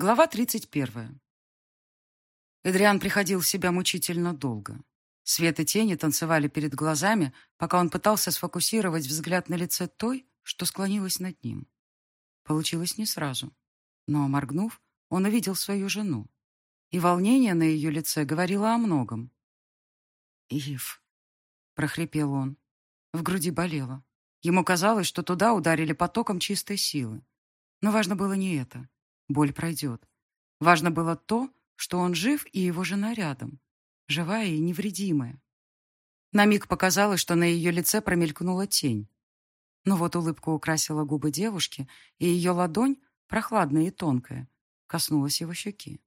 Глава 31. Эдриан приходил в себя мучительно долго. Свет и тени танцевали перед глазами, пока он пытался сфокусировать взгляд на лице той, что склонилась над ним. Получилось не сразу. Но, моргнув, он увидел свою жену. И волнение на ее лице говорило о многом. «Ив», — прохрипел он. В груди болело. Ему казалось, что туда ударили потоком чистой силы. Но важно было не это. Боль пройдет. Важно было то, что он жив и его жена рядом. Живая и невредимая. На миг показалось, что на ее лице промелькнула тень. Но вот улыбка украсила губы девушки, и ее ладонь, прохладная и тонкая, коснулась его щеки.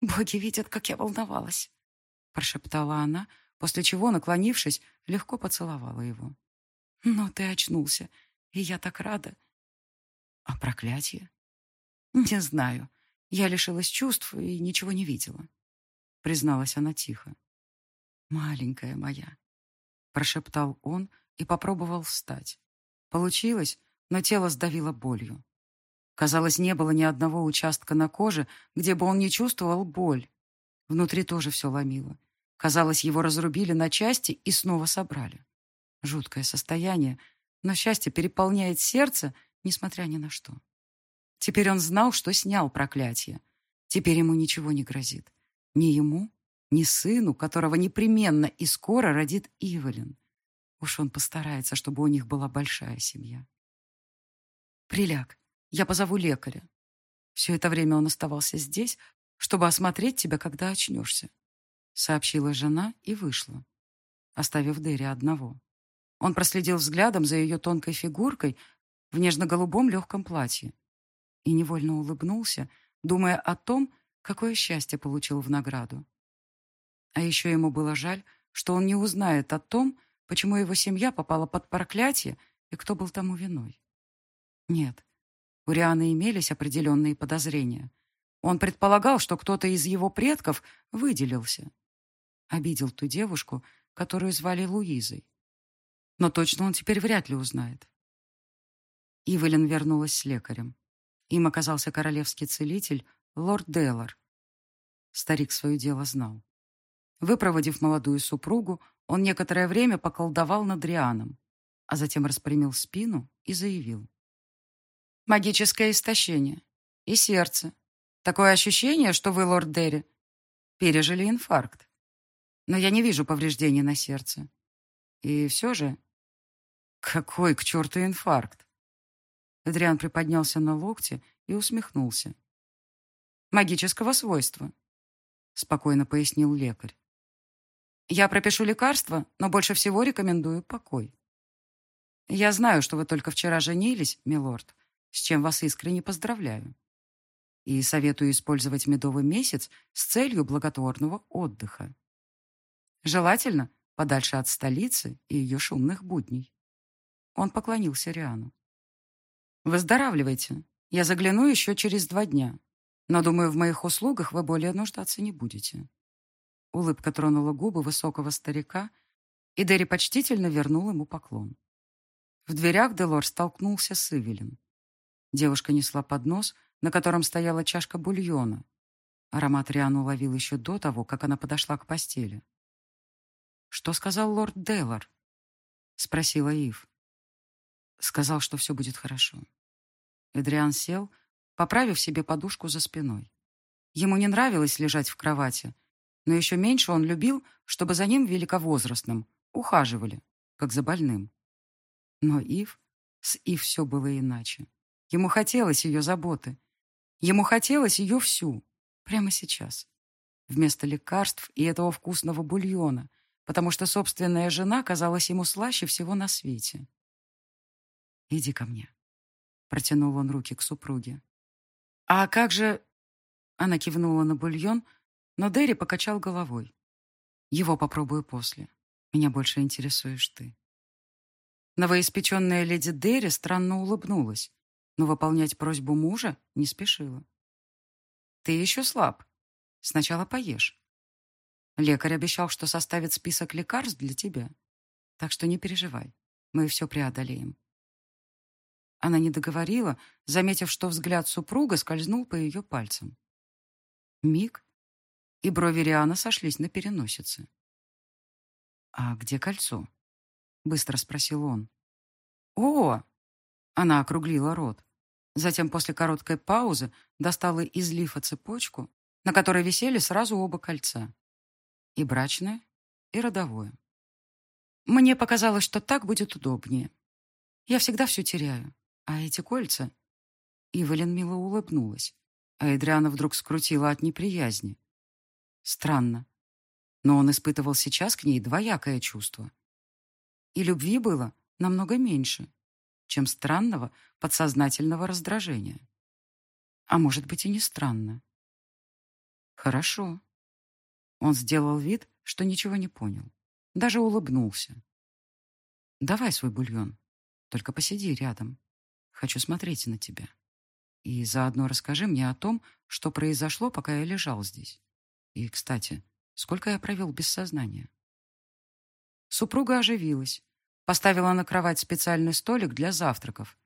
«Боги видят, как я волновалась», — прошептала она, после чего, наклонившись, легко поцеловала его. «Но ты очнулся, и я так рада». «А проклятие?» «Не знаю. Я лишилась чувств и ничего не видела», — призналась она тихо. «Маленькая моя», — прошептал он и попробовал встать. Получилось, но тело сдавило болью. Казалось, не было ни одного участка на коже, где бы он не чувствовал боль. Внутри тоже все ломило. Казалось, его разрубили на части и снова собрали. Жуткое состояние, но счастье переполняет сердце, несмотря ни на что. Теперь он знал, что снял проклятие. Теперь ему ничего не грозит. Ни ему, ни сыну, которого непременно и скоро родит Ивелин. Уж он постарается, чтобы у них была большая семья. «Приляг, я позову лекаря». Все это время он оставался здесь, чтобы осмотреть тебя, когда очнешься, сообщила жена и вышла, оставив Дерри одного. Он проследил взглядом за ее тонкой фигуркой в нежно-голубом легком платье и невольно улыбнулся, думая о том, какое счастье получил в награду. А еще ему было жаль, что он не узнает о том, почему его семья попала под проклятие и кто был тому виной. Нет, у Рианы имелись определенные подозрения. Он предполагал, что кто-то из его предков выделился. Обидел ту девушку, которую звали Луизой. Но точно он теперь вряд ли узнает. Ивелин вернулась с лекарем. Им оказался королевский целитель лорд Деллар. Старик свое дело знал. Выпроводив молодую супругу, он некоторое время поколдовал над Рианом, а затем распрямил спину и заявил. «Магическое истощение. И сердце. Такое ощущение, что вы, лорд Дерри, пережили инфаркт. Но я не вижу повреждений на сердце. И все же... Какой к черту инфаркт? Эдриан приподнялся на локте и усмехнулся. «Магического свойства», — спокойно пояснил лекарь. «Я пропишу лекарства, но больше всего рекомендую покой. Я знаю, что вы только вчера женились, милорд, с чем вас искренне поздравляю. И советую использовать медовый месяц с целью благотворного отдыха. Желательно подальше от столицы и ее шумных будней». Он поклонился Риану. Выздоравливайте. Я загляну еще через два дня. Но, думаю, в моих услугах вы более нуждаться не будете». Улыбка тронула губы высокого старика, и Дерри почтительно вернул ему поклон. В дверях Делор столкнулся с Ивелин. Девушка несла поднос, на котором стояла чашка бульона. Аромат Риан уловил еще до того, как она подошла к постели. «Что сказал лорд Делор?» — спросила Ив. Сказал, что все будет хорошо. Эдриан сел, поправив себе подушку за спиной. Ему не нравилось лежать в кровати, но еще меньше он любил, чтобы за ним великовозрастным ухаживали, как за больным. Но Ив, с Ив все было иначе. Ему хотелось ее заботы. Ему хотелось ее всю, прямо сейчас. Вместо лекарств и этого вкусного бульона, потому что собственная жена казалась ему слаще всего на свете. «Иди ко мне». Протянул он руки к супруге. «А как же...» Она кивнула на бульон, но Дерри покачал головой. «Его попробую после. Меня больше интересуешь ты». Новоиспеченная леди Дерри странно улыбнулась, но выполнять просьбу мужа не спешила. «Ты еще слаб. Сначала поешь. Лекарь обещал, что составит список лекарств для тебя. Так что не переживай, мы все преодолеем. Она не договорила, заметив, что взгляд супруга скользнул по ее пальцам. Миг, и брови Риана сошлись на переносице. «А где кольцо?» — быстро спросил он. «О!» — она округлила рот. Затем после короткой паузы достала из лифа цепочку, на которой висели сразу оба кольца. И брачное, и родовое. Мне показалось, что так будет удобнее. Я всегда все теряю. А эти кольца... Ивелин мило улыбнулась, а Эдриана вдруг скрутила от неприязни. Странно. Но он испытывал сейчас к ней двоякое чувство. И любви было намного меньше, чем странного подсознательного раздражения. А может быть и не странно. Хорошо. Он сделал вид, что ничего не понял. Даже улыбнулся. Давай свой бульон. Только посиди рядом. Хочу смотреть на тебя. И заодно расскажи мне о том, что произошло, пока я лежал здесь. И, кстати, сколько я провел без сознания. Супруга оживилась. Поставила на кровать специальный столик для завтраков.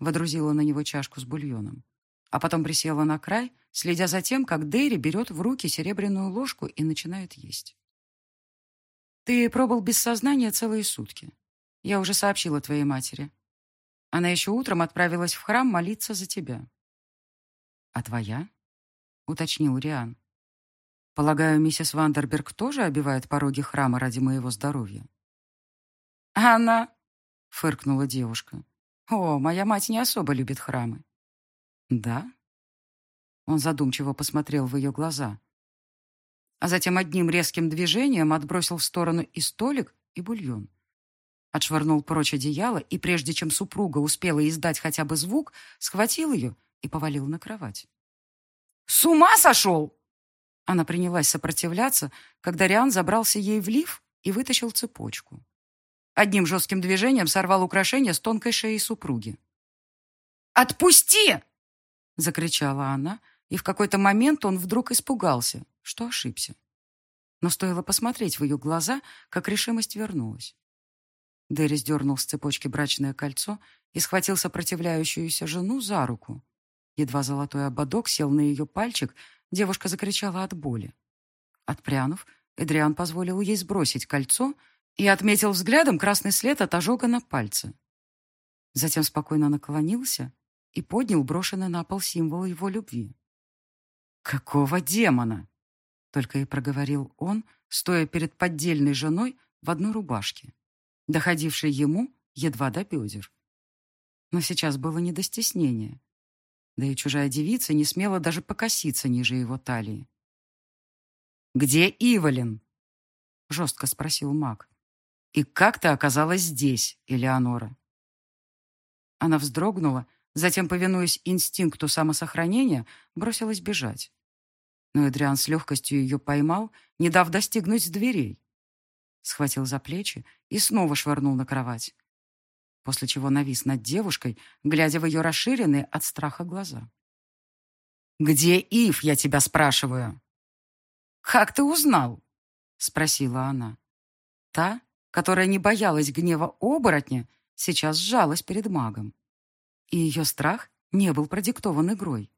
Водрузила на него чашку с бульоном. А потом присела на край, следя за тем, как Дэри берет в руки серебряную ложку и начинает есть. «Ты пробыл без сознания целые сутки. Я уже сообщила твоей матери. Она еще утром отправилась в храм молиться за тебя». «А твоя?» — уточнил Риан. «Полагаю, миссис Вандерберг тоже обивает пороги храма ради моего здоровья?» «Она?» — фыркнула девушка. «О, моя мать не особо любит храмы». «Да?» Он задумчиво посмотрел в ее глаза, а затем одним резким движением отбросил в сторону и столик, и бульон. Отшвырнул прочь одеяло, и прежде чем супруга успела издать хотя бы звук, схватил ее и повалил на кровать. «С ума сошел!» Она принялась сопротивляться, когда Риан забрался ей в лиф и вытащил цепочку. Одним жестким движением сорвал украшение с тонкой шеи супруги. «Отпусти!» — закричала она, и в какой-то момент он вдруг испугался, что ошибся. Но стоило посмотреть в ее глаза, как решимость вернулась. Дерри сдернул с цепочки брачное кольцо и схватил сопротивляющуюся жену за руку. Едва золотой ободок сел на ее пальчик, девушка закричала от боли. Отпрянув, Эдриан позволил ей сбросить кольцо и отметил взглядом красный след от ожога на пальце. Затем спокойно наклонился и поднял брошенный на пол символ его любви. «Какого демона?» — только и проговорил он, стоя перед поддельной женой в одной рубашке доходивший ему едва до бедер. Но сейчас было не до стеснения. Да и чужая девица не смела даже покоситься ниже его талии. «Где Иволин?» — жестко спросил маг. «И как ты оказалась здесь, Элеонора?» Она вздрогнула, затем, повинуясь инстинкту самосохранения, бросилась бежать. Но Эдриан с легкостью ее поймал, не дав достигнуть дверей схватил за плечи и снова швырнул на кровать. После чего навис над девушкой, глядя в ее расширенные от страха глаза. «Где Ив, я тебя спрашиваю?» «Как ты узнал?» — спросила она. Та, которая не боялась гнева оборотня, сейчас сжалась перед магом. И ее страх не был продиктован игрой.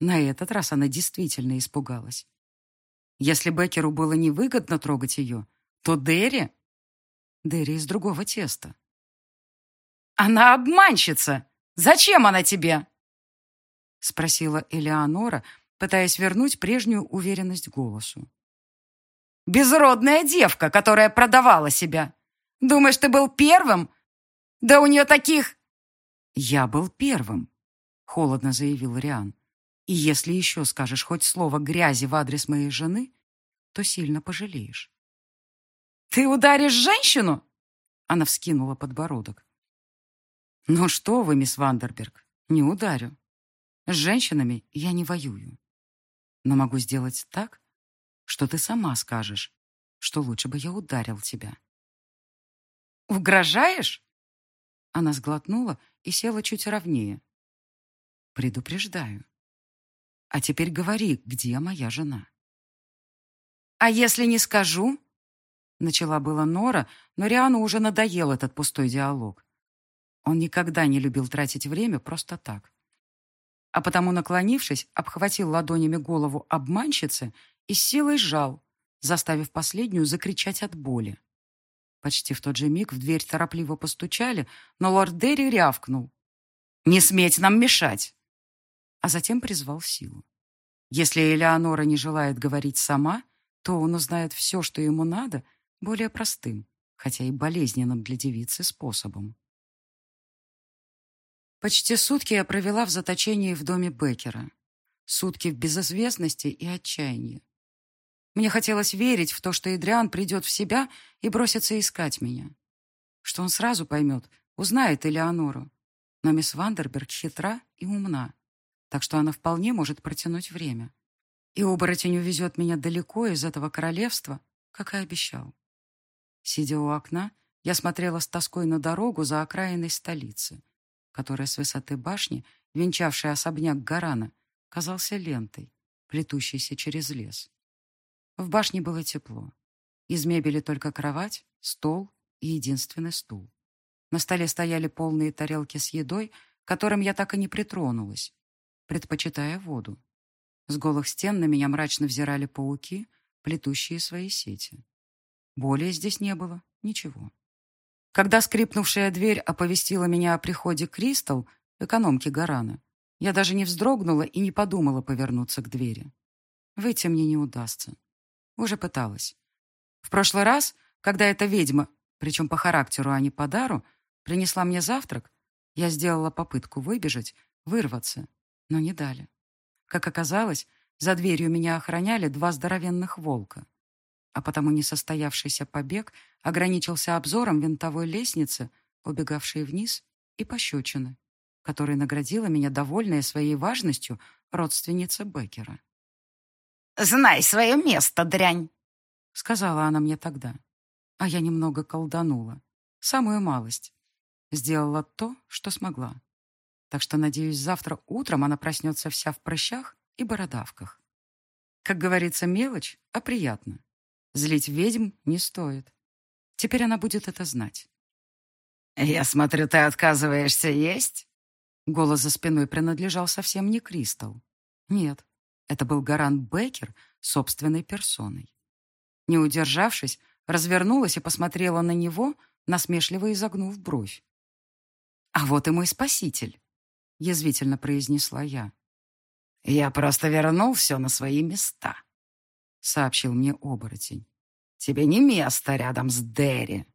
На этот раз она действительно испугалась. Если Беккеру было невыгодно трогать ее, то Дерри... Дерри из другого теста. «Она обманщица! Зачем она тебе?» Спросила Элеонора, пытаясь вернуть прежнюю уверенность голосу. «Безродная девка, которая продавала себя. Думаешь, ты был первым? Да у нее таких...» «Я был первым», — холодно заявил Риан. «И если еще скажешь хоть слово грязи в адрес моей жены, то сильно пожалеешь». «Ты ударишь женщину?» Она вскинула подбородок. «Ну что вы, мисс Вандерберг, не ударю. С женщинами я не воюю. Но могу сделать так, что ты сама скажешь, что лучше бы я ударил тебя». «Угрожаешь?» Она сглотнула и села чуть ровнее. «Предупреждаю. А теперь говори, где моя жена?» «А если не скажу?» Начала была Нора, но Риану уже надоел этот пустой диалог. Он никогда не любил тратить время просто так. А потому, наклонившись, обхватил ладонями голову обманщицы и силой сжал, заставив последнюю закричать от боли. Почти в тот же миг в дверь торопливо постучали, но лорд Дерри рявкнул. «Не сметь нам мешать!» А затем призвал силу. Если Элеонора не желает говорить сама, то он узнает все, что ему надо, более простым, хотя и болезненным для девицы способом. Почти сутки я провела в заточении в доме Беккера. Сутки в безызвестности и отчаянии. Мне хотелось верить в то, что Эдриан придет в себя и бросится искать меня. Что он сразу поймет, узнает Элеонору. Но мисс Вандерберг хитра и умна, так что она вполне может протянуть время. И оборотень увезет меня далеко из этого королевства, как и обещал. Сидя у окна, я смотрела с тоской на дорогу за окраиной столицы, которая с высоты башни, венчавшая особняк Гарана, казался лентой, плетущейся через лес. В башне было тепло. Из мебели только кровать, стол и единственный стул. На столе стояли полные тарелки с едой, которым я так и не притронулась, предпочитая воду. С голых стен на меня мрачно взирали пауки, плетущие свои сети. Более здесь не было ничего. Когда скрипнувшая дверь оповестила меня о приходе Кристал, экономки Гарана, я даже не вздрогнула и не подумала повернуться к двери. Выйти мне не удастся. Уже пыталась. В прошлый раз, когда эта ведьма, причем по характеру, а не по дару, принесла мне завтрак, я сделала попытку выбежать, вырваться, но не дали. Как оказалось, за дверью меня охраняли два здоровенных волка. А потому несостоявшийся побег ограничился обзором винтовой лестницы, убегавшей вниз, и пощечины, которой наградила меня довольная своей важностью родственница Беккера. «Знай свое место, дрянь!» — сказала она мне тогда. А я немного колданула. Самую малость. Сделала то, что смогла. Так что, надеюсь, завтра утром она проснется вся в прыщах и бородавках. Как говорится, мелочь, а приятно. Злить ведьм не стоит. Теперь она будет это знать. «Я смотрю, ты отказываешься есть?» Голос за спиной принадлежал совсем не Кристал. Нет, это был Гаран Беккер собственной персоной. Не удержавшись, развернулась и посмотрела на него, насмешливо изогнув бровь. «А вот и мой спаситель», — язвительно произнесла я. «Я просто вернул все на свои места», — сообщил мне оборотень. «Тебе не место рядом с Дерри».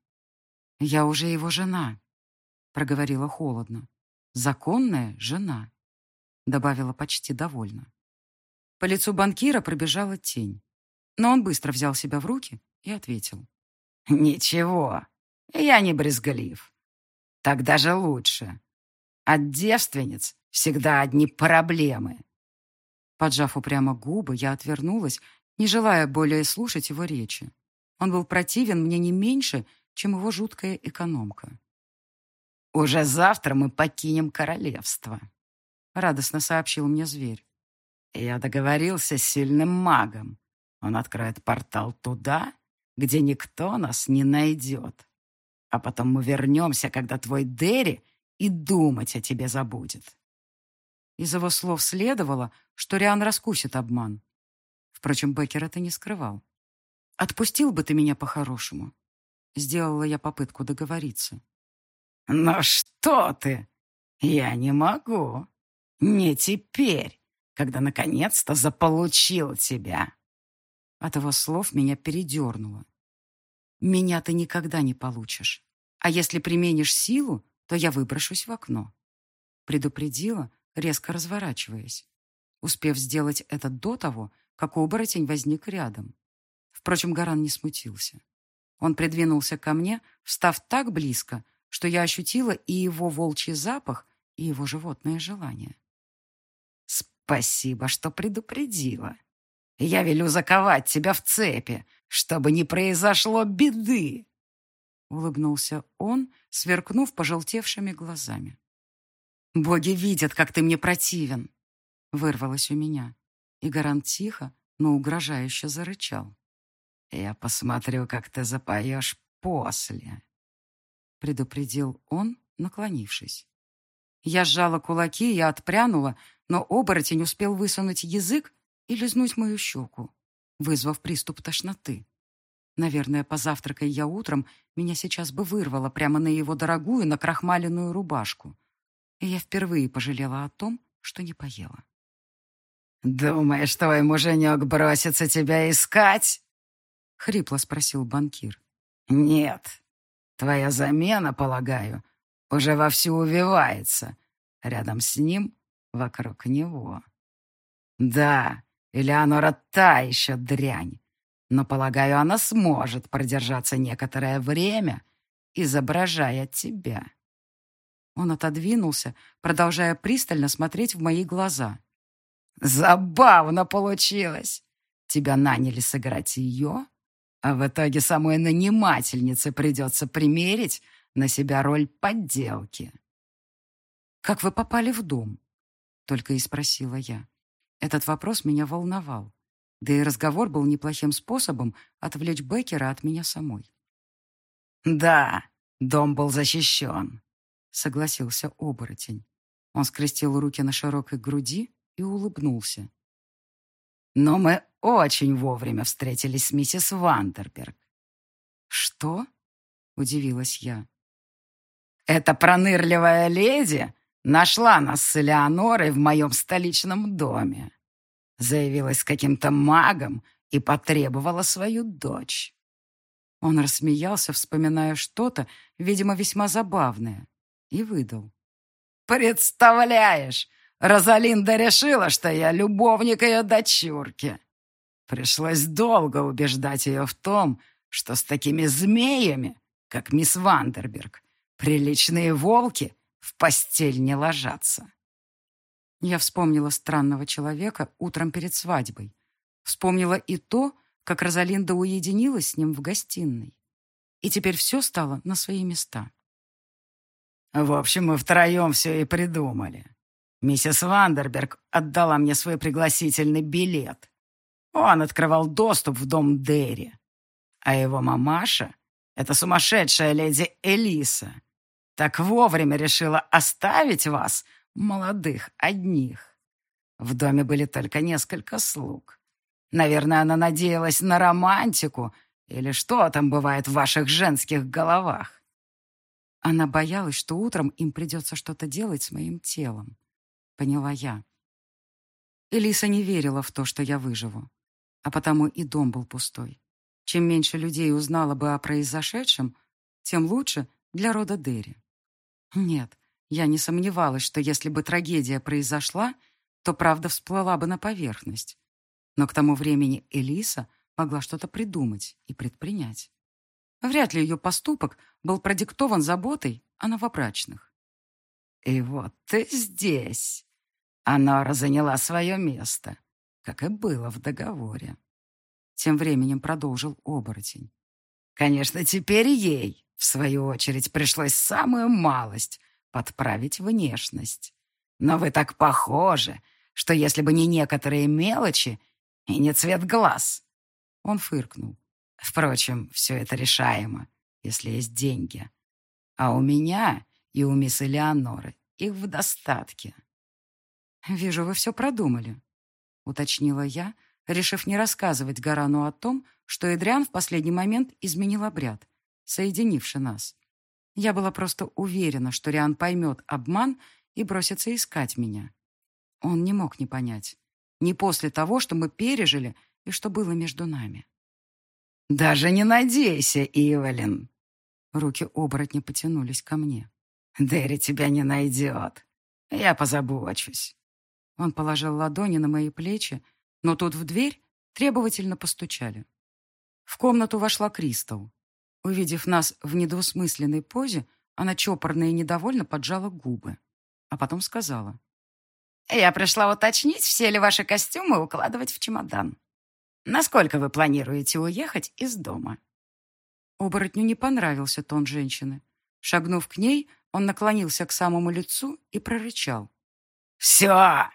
«Я уже его жена», — проговорила холодно. «Законная жена», — добавила почти довольно. По лицу банкира пробежала тень. Но он быстро взял себя в руки и ответил. «Ничего, я не брезглив. Так даже лучше. От девственниц всегда одни проблемы». Поджав упрямо губы, я отвернулась, не желая более слушать его речи. Он был противен мне не меньше, чем его жуткая экономка. «Уже завтра мы покинем королевство», — радостно сообщил мне зверь. Я договорился с сильным магом. Он откроет портал туда, где никто нас не найдет. А потом мы вернемся, когда твой Дерри и думать о тебе забудет. Из его слов следовало, что Риан раскусит обман. Впрочем, Беккер это не скрывал. «Отпустил бы ты меня по-хорошему?» Сделала я попытку договориться. «Но что ты? Я не могу. Не теперь когда наконец-то заполучил тебя». От его слов меня передернуло. «Меня ты никогда не получишь. А если применишь силу, то я выброшусь в окно». Предупредила, резко разворачиваясь, успев сделать это до того, как оборотень возник рядом. Впрочем, Гаран не смутился. Он придвинулся ко мне, встав так близко, что я ощутила и его волчий запах, и его животное желание. Спасибо, что предупредила. Я велю заковать тебя в цепи, чтобы не произошло беды. Улыбнулся он, сверкнув пожелтевшими глазами. «Боги видят, как ты мне противен!» Вырвалось у меня. И Гарант тихо, но угрожающе зарычал. «Я посмотрю, как ты запоешь после», — предупредил он, наклонившись. Я сжала кулаки и отпрянула, но оборотень успел высунуть язык и лизнуть мою щеку, вызвав приступ тошноты. Наверное, позавтракая я утром, меня сейчас бы вырвало прямо на его дорогую накрахмаленную рубашку. И я впервые пожалела о том, что не поела. «Думаешь, твой муженек бросится тебя искать?» — хрипло спросил банкир. «Нет. Твоя замена, полагаю, уже вовсю увивается. Рядом с ним, вокруг него. Да, Элеонора та еще дрянь. Но, полагаю, она сможет продержаться некоторое время, изображая тебя». Он отодвинулся, продолжая пристально смотреть в мои глаза. Забавно получилось. Тебя наняли сыграть ее, а в итоге самой нанимательнице придется примерить на себя роль подделки. «Как вы попали в дом?» — только и спросила я. Этот вопрос меня волновал. Да и разговор был неплохим способом отвлечь Беккера от меня самой. «Да, дом был защищен», — согласился оборотень. Он скрестил руки на широкой груди и улыбнулся. «Но мы очень вовремя встретились с миссис Вандерберг». «Что?» — удивилась я. «Эта пронырливая леди нашла нас с Элеонорой в моем столичном доме. Заявилась каким-то магом и потребовала свою дочь». Он рассмеялся, вспоминая что-то, видимо, весьма забавное, и выдал. «Представляешь, Розалинда решила, что я любовник ее дочурки. Пришлось долго убеждать ее в том, что с такими змеями, как мисс Вандерберг, приличные волки в постель не ложатся. Я вспомнила странного человека утром перед свадьбой. Вспомнила и то, как Розалинда уединилась с ним в гостиной. И теперь все стало на свои места. В общем, мы втроем все и придумали. Миссис Вандерберг отдала мне свой пригласительный билет. Он открывал доступ в дом Дерри. А его мамаша, эта сумасшедшая леди Элиса, так вовремя решила оставить вас, молодых, одних. В доме были только несколько слуг. Наверное, она надеялась на романтику или что там бывает в ваших женских головах. Она боялась, что утром им придется что-то делать с моим телом поняла я. Элиса не верила в то, что я выживу, а потому и дом был пустой. Чем меньше людей узнало бы о произошедшем, тем лучше для рода Дерри. Нет, я не сомневалась, что если бы трагедия произошла, то правда всплыла бы на поверхность. Но к тому времени Элиса могла что-то придумать и предпринять. Вряд ли ее поступок был продиктован заботой о новобрачных. «И вот ты здесь!» Анара заняла свое место, как и было в договоре. Тем временем продолжил оборотень. Конечно, теперь ей, в свою очередь, пришлось самую малость подправить внешность. Но вы так похожи, что если бы не некоторые мелочи и не цвет глаз. Он фыркнул. Впрочем, все это решаемо, если есть деньги. А у меня и у мисс Элеоноры их в достатке. «Вижу, вы все продумали», — уточнила я, решив не рассказывать Гарану о том, что Эдриан в последний момент изменил обряд, соединивший нас. Я была просто уверена, что Риан поймет обман и бросится искать меня. Он не мог не понять. Не после того, что мы пережили и что было между нами. «Даже не надейся, Ивелин!» Руки оборотня потянулись ко мне. «Дерри тебя не найдет. Я позабочусь». Он положил ладони на мои плечи, но тут в дверь требовательно постучали. В комнату вошла Кристал. Увидев нас в недвусмысленной позе, она чопорно и недовольно поджала губы, а потом сказала. «Я пришла уточнить, все ли ваши костюмы укладывать в чемодан. Насколько вы планируете уехать из дома?» Оборотню не понравился тон женщины. Шагнув к ней, он наклонился к самому лицу и прорычал. «Все!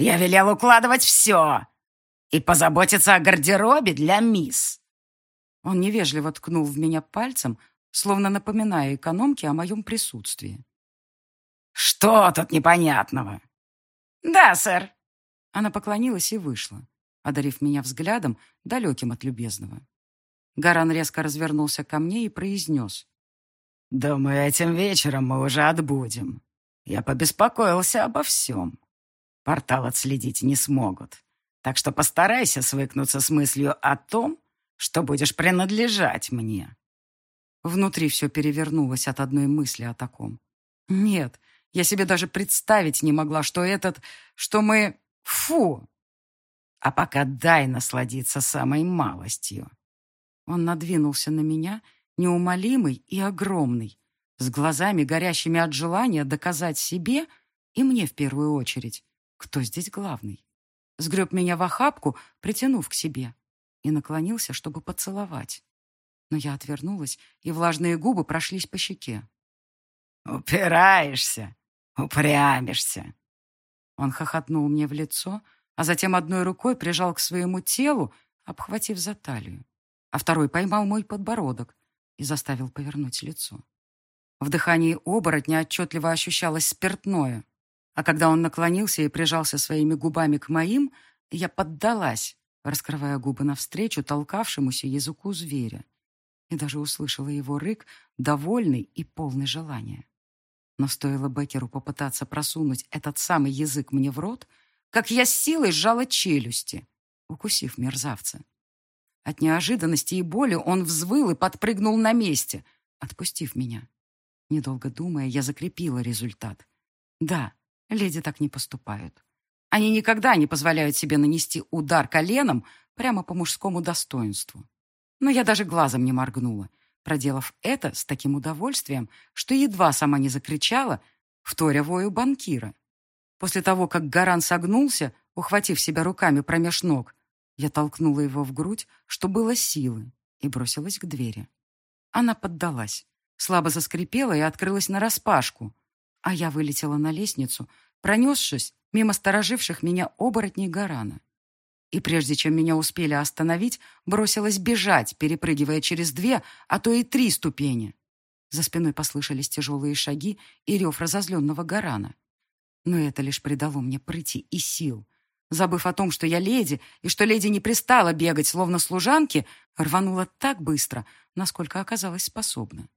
Я велел укладывать все и позаботиться о гардеробе для мисс. Он невежливо ткнул в меня пальцем, словно напоминая экономке о моем присутствии. Что тут непонятного?» «Да, сэр». Она поклонилась и вышла, одарив меня взглядом, далеким от любезного. Гаран резко развернулся ко мне и произнес. «Думаю, этим вечером мы уже отбудем. Я побеспокоился обо всем. Портал отследить не смогут. Так что постарайся свыкнуться с мыслью о том, что будешь принадлежать мне». Внутри все перевернулось от одной мысли о таком. «Нет, я себе даже представить не могла, что этот... что мы... Фу!» «А пока дай насладиться самой малостью». Он надвинулся на меня, неумолимый и огромный, с глазами, горящими от желания доказать себе и мне в первую очередь, кто здесь главный. Сгреб меня в охапку, притянув к себе, и наклонился, чтобы поцеловать. Но я отвернулась, и влажные губы прошлись по щеке. «Упираешься, упрямишься!» Он хохотнул мне в лицо, а затем одной рукой прижал к своему телу, обхватив за талию, а второй поймал мой подбородок и заставил повернуть лицо. В дыхании оборотня отчетливо ощущалось спиртное, а когда он наклонился и прижался своими губами к моим, я поддалась, раскрывая губы навстречу толкавшемуся языку зверя, и даже услышала его рык, довольный и полный желания. Но стоило Беккеру попытаться просунуть этот самый язык мне в рот, как я с силой сжала челюсти, укусив мерзавца. От неожиданности и боли он взвыл и подпрыгнул на месте, отпустив меня. Недолго думая, я закрепила результат. Да, леди так не поступают. Они никогда не позволяют себе нанести удар коленом прямо по мужскому достоинству. Но я даже глазом не моргнула, проделав это с таким удовольствием, что едва сама не закричала, вторя вою банкира. После того, как Гаран согнулся, ухватив себя руками промеж ног, я толкнула его в грудь, что было силы, и бросилась к двери. Она поддалась, слабо заскрипела и открылась нараспашку, а я вылетела на лестницу, пронесшись мимо стороживших меня оборотней Гарана. И прежде чем меня успели остановить, бросилась бежать, перепрыгивая через две, а то и три ступени. За спиной послышались тяжелые шаги и рев разозленного Гарана. Но это лишь придало мне прыти и сил. Забыв о том, что я леди, и что леди не пристала бегать, словно служанки, рванула так быстро, насколько оказалась способна.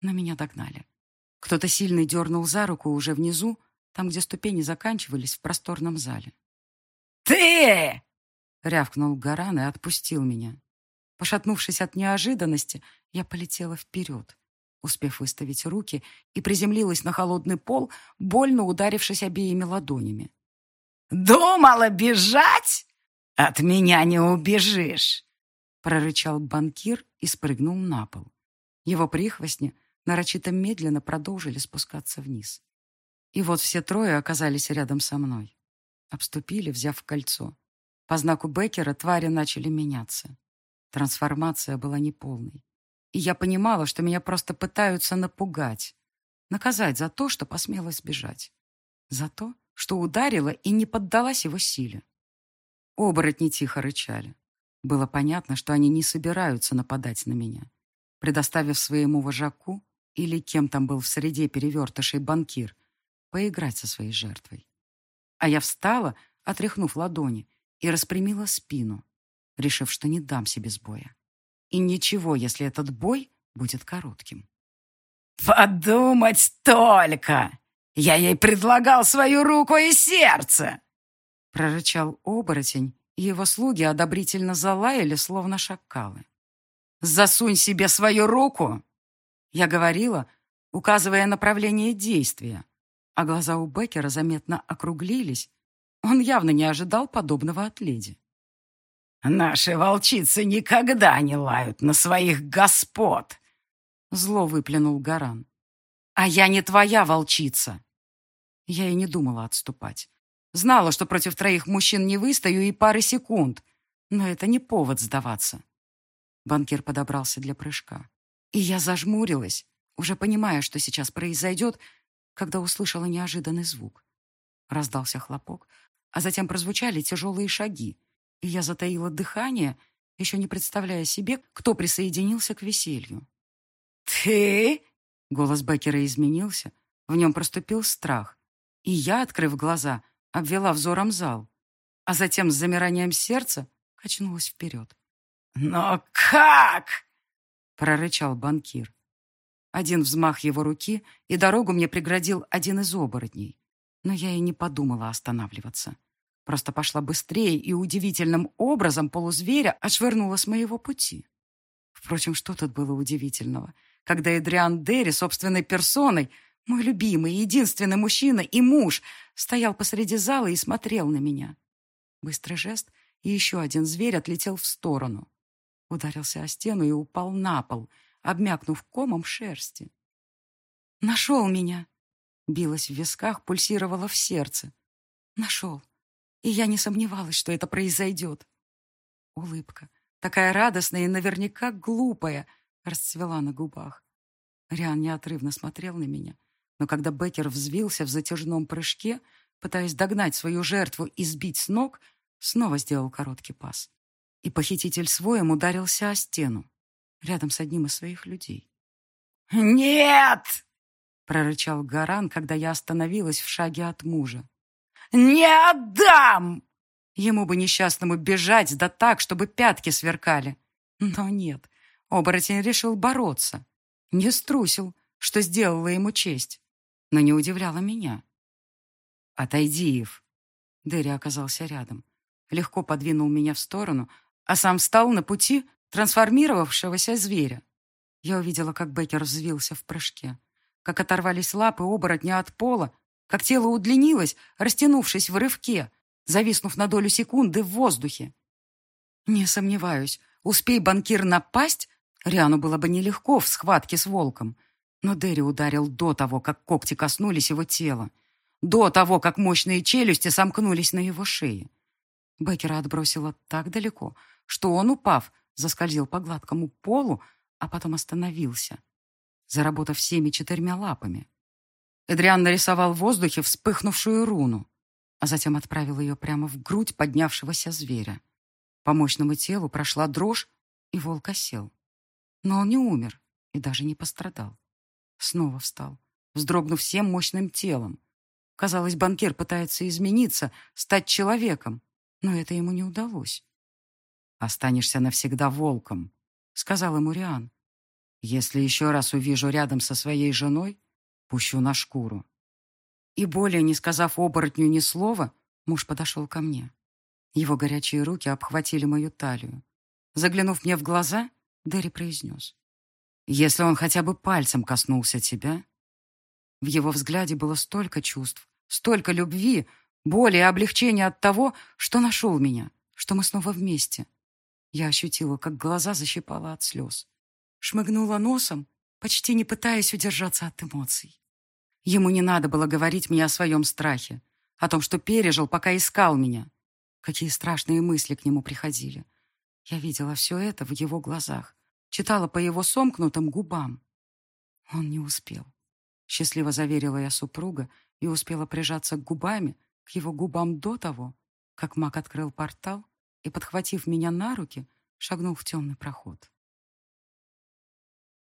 На меня догнали. Кто-то сильный дернул за руку уже внизу, там, где ступени заканчивались в просторном зале. «Ты!» — рявкнул Гаран и отпустил меня. Пошатнувшись от неожиданности, я полетела вперед, успев выставить руки, и приземлилась на холодный пол, больно ударившись обеими ладонями. «Думала бежать? От меня не убежишь!» прорычал банкир и спрыгнул на пол. Его прихвостни нарочито медленно продолжили спускаться вниз. И вот все трое оказались рядом со мной. Обступили, взяв кольцо. По знаку Беккера твари начали меняться. Трансформация была неполной. И я понимала, что меня просто пытаются напугать. Наказать за то, что посмела сбежать. За то, что ударила и не поддалась его силе. Оборотни тихо рычали. Было понятно, что они не собираются нападать на меня. Предоставив своему вожаку, или кем там был в среде перевертышей банкир, поиграть со своей жертвой. А я встала, отряхнув ладони, и распрямила спину, решив, что не дам себе сбоя. И ничего, если этот бой будет коротким. «Подумать только! Я ей предлагал свою руку и сердце!» прорычал оборотень, и его слуги одобрительно залаяли, словно шакалы. «Засунь себе свою руку!» Я говорила, указывая направление действия, а глаза у Беккера заметно округлились. Он явно не ожидал подобного от леди. «Наши волчицы никогда не лают на своих господ!» Зло выплюнул Гаран. «А я не твоя волчица!» Я и не думала отступать. Знала, что против троих мужчин не выстою и пары секунд, но это не повод сдаваться. Банкир подобрался для прыжка. И я зажмурилась, уже понимая, что сейчас произойдет, когда услышала неожиданный звук. Раздался хлопок, а затем прозвучали тяжелые шаги, и я затаила дыхание, еще не представляя себе, кто присоединился к веселью. «Ты?» Голос Беккера изменился, В нем проступил страх. И я, открыв глаза, обвела взором зал, а затем с замиранием сердца качнулась вперед. «Но как?» — прорычал банкир. Один взмах его руки, и дорогу мне преградил один из оборотней. Но я и не подумала останавливаться. Просто пошла быстрее и удивительным образом полузверя отшвырнула с моего пути. Впрочем, что тут было удивительного, когда Эдриан Дерри собственной персоной, мой любимый, единственный мужчина и муж, стоял посреди зала и смотрел на меня. Быстрый жест, и еще один зверь отлетел в сторону. Ударился о стену и упал на пол, обмякнув комом шерсти. «Нашел меня!» Билась в висках, пульсировала в сердце. «Нашел!» И я не сомневалась, что это произойдет. Улыбка, такая радостная и наверняка глупая, расцвела на губах. Риан неотрывно смотрел на меня, но когда Беккер взвился в затяжном прыжке, пытаясь догнать свою жертву и сбить с ног, снова сделал короткий пас. И похититель своем ударился о стену, рядом с одним из своих людей. «Нет!» — прорычал Гаран, когда я остановилась в шаге от мужа. «Не отдам!» Ему бы несчастному бежать, да так, чтобы пятки сверкали. Но нет, оборотень решил бороться. Не струсил, что сделала ему честь. Но не удивляло меня. «Отойди, Ив!» Дерри оказался рядом. Легко подвинул меня в сторону, а сам встал на пути трансформировавшегося зверя. Я увидела, как Беккер взвился в прыжке, как оторвались лапы оборотня от пола, как тело удлинилось, растянувшись в рывке, зависнув на долю секунды в воздухе. Не сомневаюсь, успей банкир напасть, Риану было бы нелегко в схватке с волком. Но Дерри ударил до того, как когти коснулись его тела, до того, как мощные челюсти сомкнулись на его шее. Беккера отбросило так далеко, что он, упав, заскользил по гладкому полу, а потом остановился, заработав всеми четырьмя лапами. Эдриан нарисовал в воздухе вспыхнувшую руну, а затем отправил ее прямо в грудь поднявшегося зверя. По мощному телу прошла дрожь, и волк осел. Но он не умер и даже не пострадал. Снова встал, вздрогнув всем мощным телом. Казалось, банкир пытается измениться, стать человеком, но это ему не удалось. «Останешься навсегда волком», — сказал ему. «Если еще раз увижу рядом со своей женой, пущу на шкуру. И более не сказав оборотню ни слова, муж подошел ко мне. Его горячие руки обхватили мою талию. Заглянув мне в глаза, Дерри произнес. «Если он хотя бы пальцем коснулся тебя...» В его взгляде было столько чувств, столько любви, боли и облегчения от того, что нашел меня, что мы снова вместе. Я ощутила, как глаза защипала от слез. Шмыгнула носом почти не пытаясь удержаться от эмоций. Ему не надо было говорить мне о своем страхе, о том, что пережил, пока искал меня. Какие страшные мысли к нему приходили. Я видела все это в его глазах, читала по его сомкнутым губам. Он не успел. Счастливо заверила я супруга и успела прижаться губами к его губам до того, как маг открыл портал и, подхватив меня на руки, шагнул в темный проход.